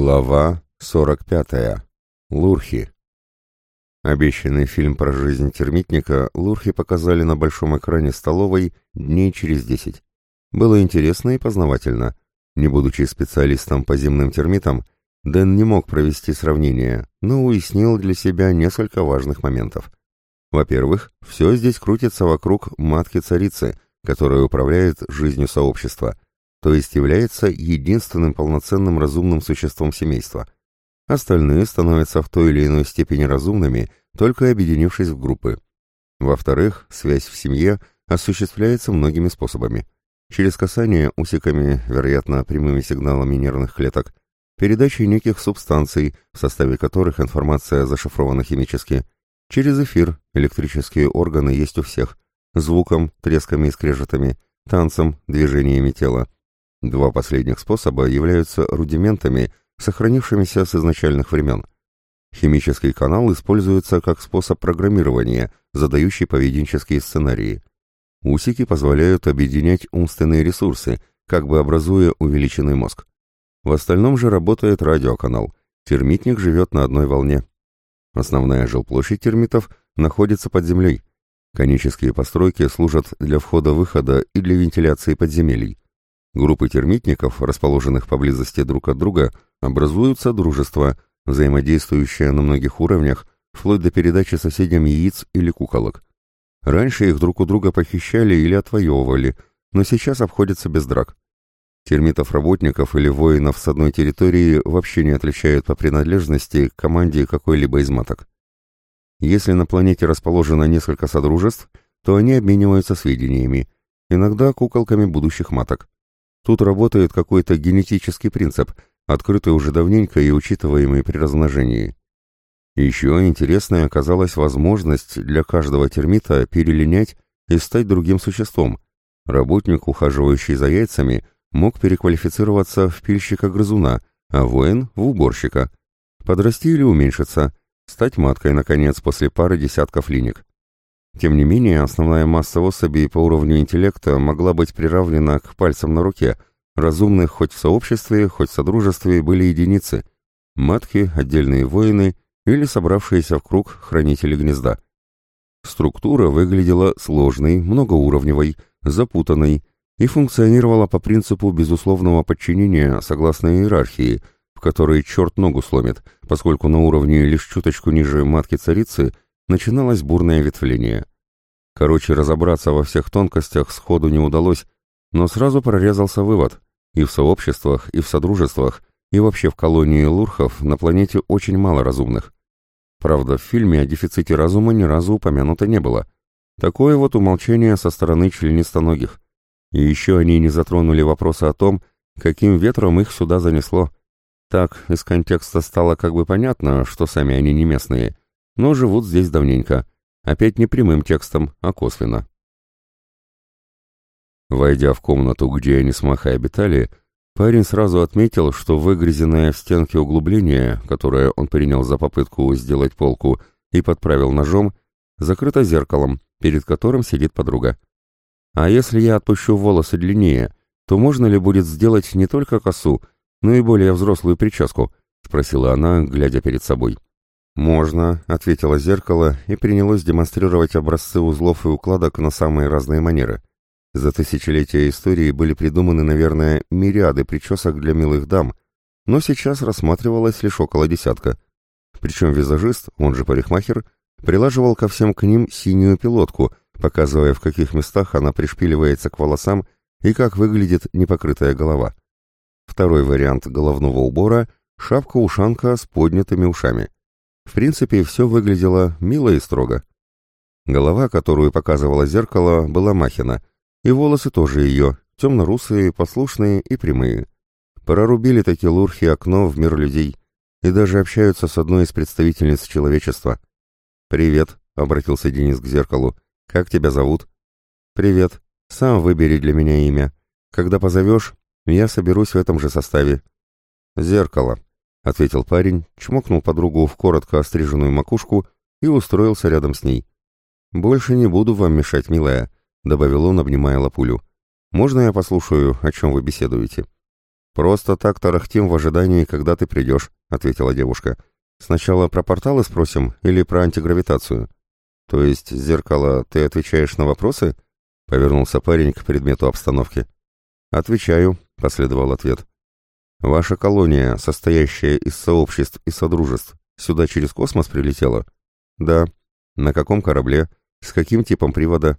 Глава 45. Лурхи. Обещанный фильм про жизнь термитника Лурхи показали на большом экране столовой дней через десять. Было интересно и познавательно. Не будучи специалистом по земным термитам, Дэн не мог провести сравнение, но уяснил для себя несколько важных моментов. Во-первых, все здесь крутится вокруг матки-царицы, которая управляет жизнью сообщества – то есть является единственным полноценным разумным существом семейства. Остальные становятся в той или иной степени разумными, только объединившись в группы. Во-вторых, связь в семье осуществляется многими способами. Через касание усиками, вероятно, прямыми сигналами нервных клеток, передачей неких субстанций, в составе которых информация зашифрована химически, через эфир, электрические органы есть у всех, звуком, тресками и скрежетами, танцем, движениями тела. Два последних способа являются рудиментами, сохранившимися с изначальных времен. Химический канал используется как способ программирования, задающий поведенческие сценарии. Усики позволяют объединять умственные ресурсы, как бы образуя увеличенный мозг. В остальном же работает радиоканал. Термитник живет на одной волне. Основная жилплощадь термитов находится под землей. Конические постройки служат для входа-выхода и для вентиляции подземелий. Группы термитников, расположенных поблизости друг от друга, образуются дружества, взаимодействующие на многих уровнях, вплоть до передачи соседям яиц или куколок. Раньше их друг у друга похищали или отвоевывали, но сейчас обходятся без драк. Термитов-работников или воинов с одной территории вообще не отличают по принадлежности к команде какой-либо из маток. Если на планете расположено несколько содружеств, то они обмениваются сведениями, иногда куколками будущих маток. Тут работает какой-то генетический принцип, открытый уже давненько и учитываемый при размножении. Еще интересной оказалась возможность для каждого термита перелинять и стать другим существом. Работник, ухаживающий за яйцами, мог переквалифицироваться в пильщика-грызуна, а воин — в уборщика. Подрасти или уменьшиться, стать маткой, наконец, после пары десятков линик. Тем не менее, основная масса особей по уровню интеллекта могла быть приравнена к пальцам на руке. Разумных хоть в сообществе, хоть в содружестве были единицы. Матки, отдельные воины или собравшиеся в круг хранители гнезда. Структура выглядела сложной, многоуровневой, запутанной и функционировала по принципу безусловного подчинения согласно иерархии, в которой черт ногу сломит, поскольку на уровне лишь чуточку ниже матки-царицы – начиналось бурное ветвление. Короче, разобраться во всех тонкостях сходу не удалось, но сразу прорезался вывод. И в сообществах, и в содружествах, и вообще в колонии лурхов на планете очень мало разумных. Правда, в фильме о дефиците разума ни разу упомянуто не было. Такое вот умолчание со стороны членистоногих. И еще они не затронули вопроса о том, каким ветром их сюда занесло. Так, из контекста стало как бы понятно, что сами они не местные, но живут здесь давненько. Опять не прямым текстом, а косвенно. Войдя в комнату, где они с Махой обитали, парень сразу отметил, что выгрызенное в стенке углубление, которое он принял за попытку сделать полку и подправил ножом, закрыто зеркалом, перед которым сидит подруга. А если я отпущу волосы длиннее, то можно ли будет сделать не только косу, но и более взрослую прическу? — спросила она, глядя перед собой. «Можно», — ответило зеркало и принялось демонстрировать образцы узлов и укладок на самые разные манеры. За тысячелетия истории были придуманы, наверное, мириады причесок для милых дам, но сейчас рассматривалось лишь около десятка. Причем визажист, он же парикмахер, прилаживал ко всем к ним синюю пилотку, показывая, в каких местах она пришпиливается к волосам и как выглядит непокрытая голова. Второй вариант головного убора — шапка-ушанка с поднятыми ушами. В принципе, все выглядело мило и строго. Голова, которую показывало зеркало, была Махина, и волосы тоже ее, темно-русые, послушные и прямые. Прорубили такие лурхи окно в мир людей и даже общаются с одной из представительниц человечества. «Привет», — обратился Денис к зеркалу. «Как тебя зовут?» «Привет. Сам выбери для меня имя. Когда позовешь, я соберусь в этом же составе». «Зеркало», — ответил парень, чмокнул подругу в коротко остриженную макушку и устроился рядом с ней. «Больше не буду вам мешать, милая», — добавил он, обнимая лапулю. «Можно я послушаю, о чем вы беседуете?» «Просто так тарахтим в ожидании, когда ты придешь», — ответила девушка. «Сначала про порталы спросим или про антигравитацию?» «То есть, зеркало, ты отвечаешь на вопросы?» — повернулся парень к предмету обстановки. «Отвечаю», — последовал ответ. «Ваша колония, состоящая из сообществ и содружеств, сюда через космос прилетела?» «Да». «На каком корабле? С каким типом привода?»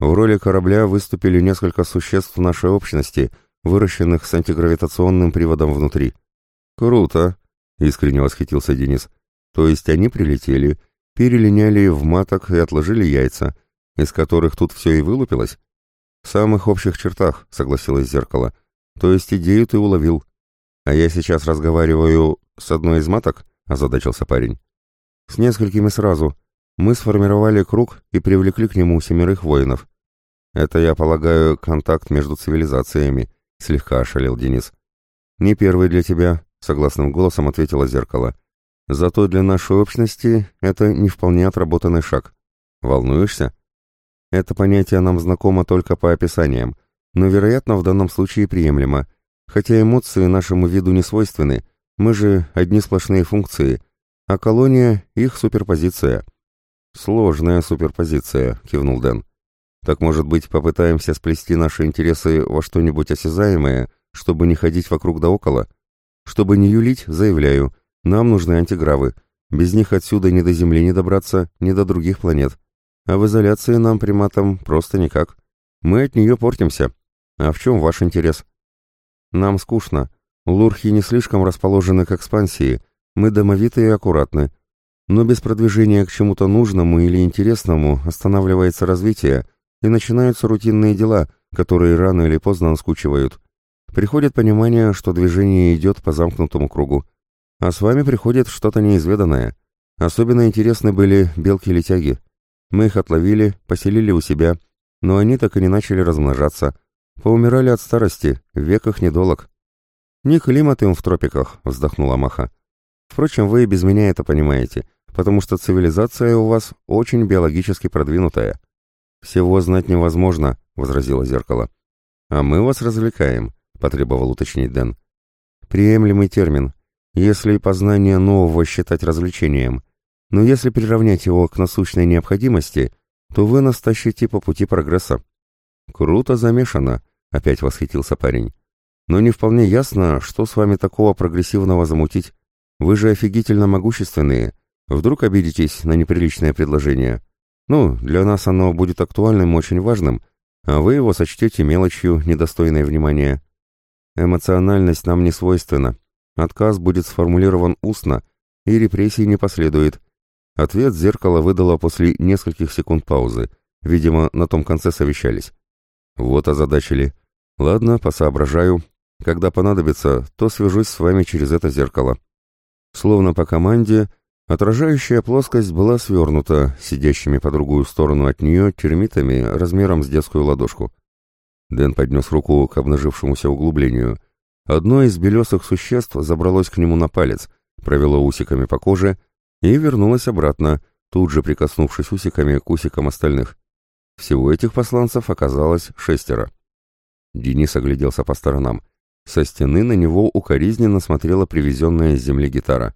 В роли корабля выступили несколько существ нашей общности, выращенных с антигравитационным приводом внутри. «Круто!» — искренне восхитился Денис. «То есть они прилетели, перелиняли в маток и отложили яйца, из которых тут все и вылупилось?» «В самых общих чертах», — согласилось зеркало. «То есть идею ты уловил. А я сейчас разговариваю с одной из маток?» — озадачился парень. «С несколькими сразу», мы сформировали круг и привлекли к нему семерых воинов. Это, я полагаю, контакт между цивилизациями, слегка ошалел Денис. Не первый для тебя, согласным голосом ответило зеркало. Зато для нашей общности это не вполне отработанный шаг. Волнуешься? Это понятие нам знакомо только по описаниям, но, вероятно, в данном случае приемлемо. Хотя эмоции нашему виду не свойственны, мы же одни сплошные функции, а колония — их суперпозиция — «Сложная суперпозиция», — кивнул Дэн. «Так, может быть, попытаемся сплести наши интересы во что-нибудь осязаемое, чтобы не ходить вокруг да около? Чтобы не юлить, заявляю, нам нужны антигравы. Без них отсюда ни до Земли не добраться, ни до других планет. А в изоляции нам, приматам, просто никак. Мы от нее портимся. А в чем ваш интерес?» «Нам скучно. Лурхи не слишком расположены к экспансии. Мы домовиты и аккуратны. Но без продвижения к чему-то нужному или интересному останавливается развитие, и начинаются рутинные дела, которые рано или поздно наскучивают. Приходит понимание, что движение идет по замкнутому кругу. А с вами приходит что-то неизведанное. Особенно интересны были белки-летяги. Мы их отловили, поселили у себя, но они так и не начали размножаться. Поумирали от старости, век их недолог. «Не климат им в тропиках», — вздохнула Маха. «Впрочем, вы и без меня это понимаете потому что цивилизация у вас очень биологически продвинутая. Всего знать невозможно, возразило зеркало. А мы вас развлекаем, потребовал уточнить Дэн. Приемлемый термин, если познание нового считать развлечением. Но если приравнять его к насущной необходимости, то вы нас тащите по пути прогресса. Круто замешано, опять восхитился парень. Но не вполне ясно, что с вами такого прогрессивного замутить. Вы же офигительно могущественные, Вдруг обидитесь на неприличное предложение? Ну, для нас оно будет актуальным очень важным, а вы его сочтете мелочью, недостойной внимания. Эмоциональность нам не свойственна. Отказ будет сформулирован устно, и репрессий не последует. Ответ зеркало выдало после нескольких секунд паузы. Видимо, на том конце совещались. Вот озадачили. Ладно, посоображаю. Когда понадобится, то свяжусь с вами через это зеркало. Словно по команде, Отражающая плоскость была свернута, сидящими по другую сторону от нее термитами размером с детскую ладошку. Дэн поднес руку к обнажившемуся углублению. Одно из белесых существ забралось к нему на палец, провело усиками по коже и вернулось обратно, тут же прикоснувшись усиками к усикам остальных. Всего этих посланцев оказалось шестеро. Денис огляделся по сторонам. Со стены на него укоризненно смотрела привезенная с земли гитара.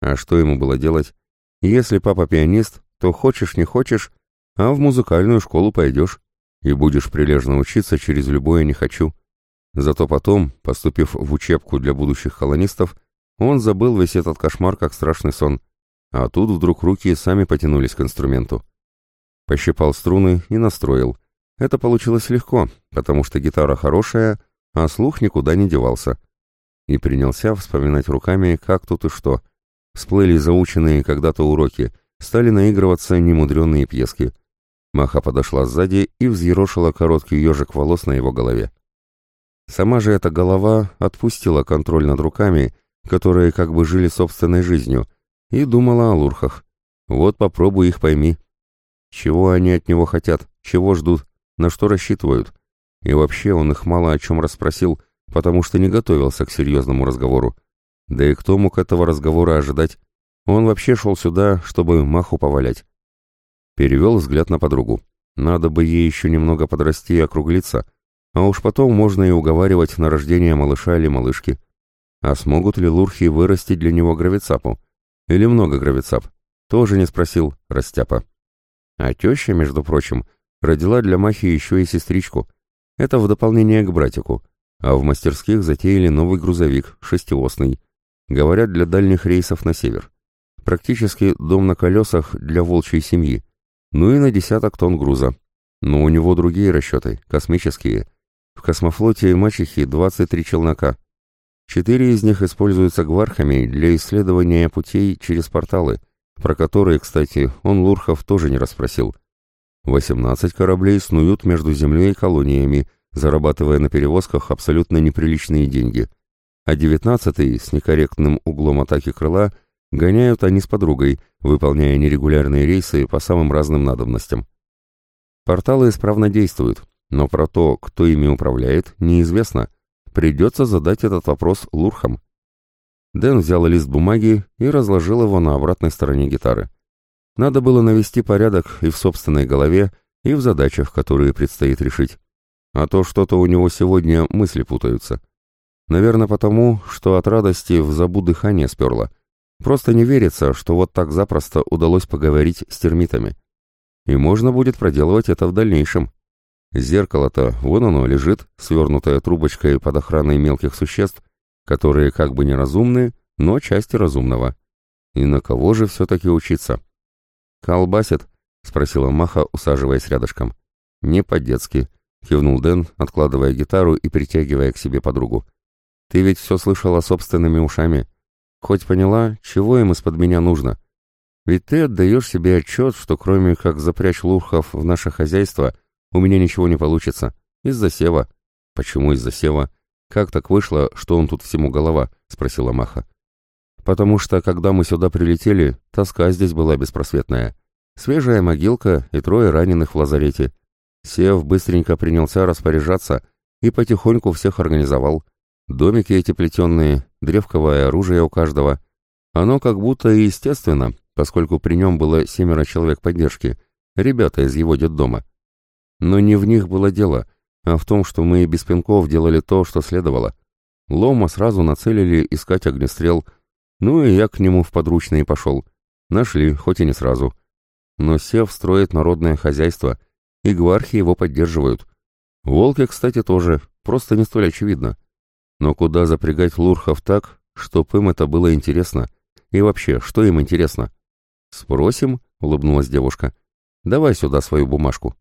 А что ему было делать? Если папа пианист, то хочешь не хочешь, а в музыкальную школу пойдешь и будешь прилежно учиться через любое «не хочу». Зато потом, поступив в учебку для будущих колонистов, он забыл весь этот кошмар как страшный сон. А тут вдруг руки сами потянулись к инструменту. Пощипал струны и настроил. Это получилось легко, потому что гитара хорошая, а слух никуда не девался. И принялся вспоминать руками, как тут и что — Всплыли заученные когда-то уроки, стали наигрываться немудренные пьески. Маха подошла сзади и взъерошила короткий ежик волос на его голове. Сама же эта голова отпустила контроль над руками, которые как бы жили собственной жизнью, и думала о лурхах. Вот попробуй их пойми. Чего они от него хотят, чего ждут, на что рассчитывают. И вообще он их мало о чем расспросил, потому что не готовился к серьезному разговору. Да и кто мог этого разговора ожидать? Он вообще шел сюда, чтобы маху повалять. Перевел взгляд на подругу. Надо бы ей еще немного подрасти и округлиться. А уж потом можно и уговаривать на рождение малыша или малышки. А смогут ли лурхи вырастить для него гравицапу? Или много гравицап? Тоже не спросил, растяпа. А теща, между прочим, родила для Махи еще и сестричку. Это в дополнение к братику. А в мастерских затеяли новый грузовик, шестиосный. Говорят, для дальних рейсов на север. Практически дом на колесах для волчьей семьи. Ну и на десяток тонн груза. Но у него другие расчеты, космические. В космофлоте мачехи 23 челнока. Четыре из них используются гвархами для исследования путей через порталы, про которые, кстати, он Лурхов тоже не расспросил. 18 кораблей снуют между Землей и колониями, зарабатывая на перевозках абсолютно неприличные деньги. А 19-й, с некорректным углом атаки крыла, гоняют они с подругой, выполняя нерегулярные рейсы по самым разным надобностям. Порталы исправно действуют, но про то, кто ими управляет, неизвестно. Придется задать этот вопрос лурхам. Дэн взял лист бумаги и разложил его на обратной стороне гитары. Надо было навести порядок и в собственной голове, и в задачах, которые предстоит решить. А то что-то у него сегодня мысли путаются. Наверное, потому, что от радости в забу дыхание сперло. Просто не верится, что вот так запросто удалось поговорить с термитами. И можно будет проделывать это в дальнейшем. Зеркало-то, вон оно лежит, свернутое трубочкой под охраной мелких существ, которые как бы неразумны, но части разумного. И на кого же все-таки учиться? «Колбасит?» — спросила Маха, усаживаясь рядышком. «Не по-детски», — кивнул Дэн, откладывая гитару и притягивая к себе подругу. «Ты ведь все слышала собственными ушами. Хоть поняла, чего им из-под меня нужно. Ведь ты отдаешь себе отчет, что кроме как запрячь лурхов в наше хозяйство, у меня ничего не получится. Из-за сева. Почему из-за сева? Как так вышло, что он тут всему голова? Спросила Маха. Потому что, когда мы сюда прилетели, тоска здесь была беспросветная. Свежая могилка и трое раненых в лазарете. Сев быстренько принялся распоряжаться и потихоньку всех организовал. Домики эти плетенные, древковое оружие у каждого. Оно как будто и естественно, поскольку при нем было семеро человек поддержки, ребята из его детдома. Но не в них было дело, а в том, что мы без пинков делали то, что следовало. Лома сразу нацелили искать огнестрел, ну и я к нему в подручные пошел. Нашли, хоть и не сразу. Но Сев строит народное хозяйство, и гвархи его поддерживают. Волки, кстати, тоже, просто не столь очевидно. Но куда запрягать лурхов так, чтоб им это было интересно? И вообще, что им интересно? «Спросим?» — улыбнулась девушка. «Давай сюда свою бумажку».